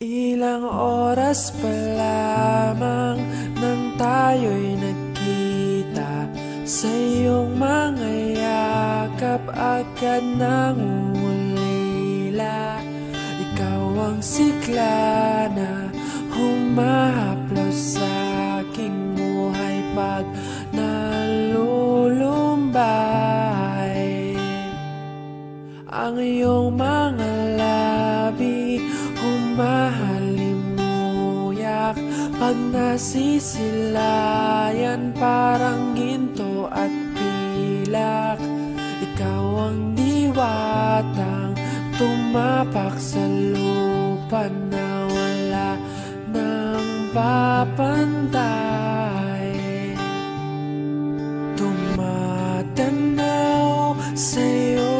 Ilang oras pa lamang nang tayo'y nagkita Sa iyong mga yakap agad nang ulila Ikaw ang sigla na humahaplos sa aking buhay Pag nalulumbay Ang iyong mga humahalimuyak Pag nasisilayan parang ginto at pilak. Ikaw ang diwatang tumapak sa lupa na wala nang papantay. Tumatanaw sa'yo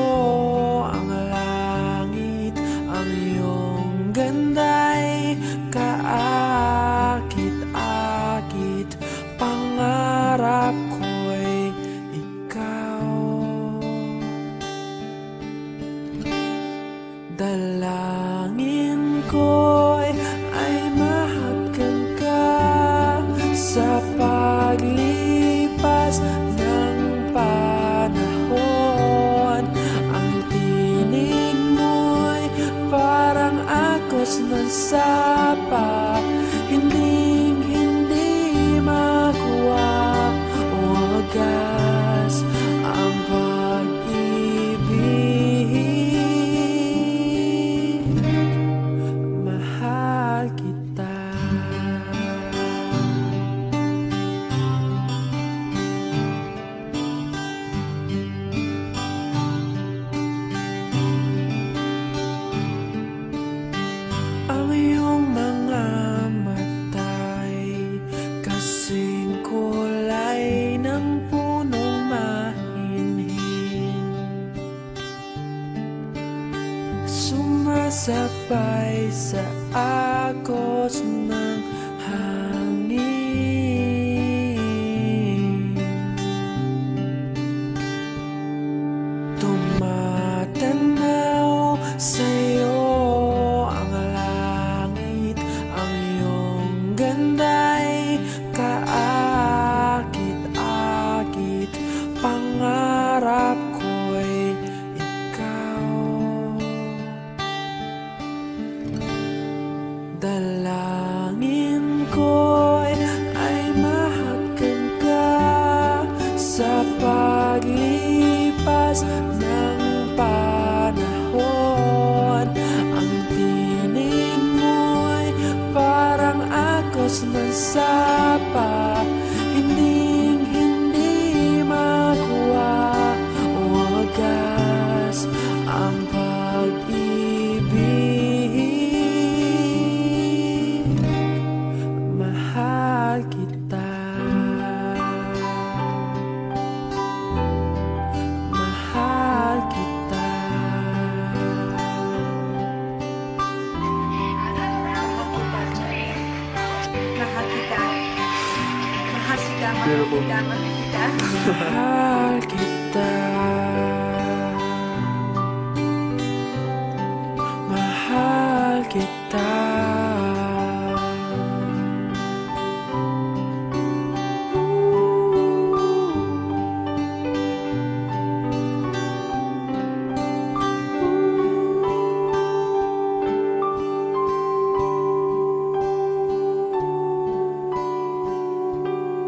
ang langit Ang iyong ganda'y ko'y ay mahagkan ka Sa paglipas ng panahon. Ang tinig mo'y parang agos ng sapa. Hindi, hindi makuha o wagas Sumasabay sa agos ng sapa Hindi, makuha. Wagas ang pag-ibig Alkitab. kita.